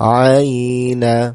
عين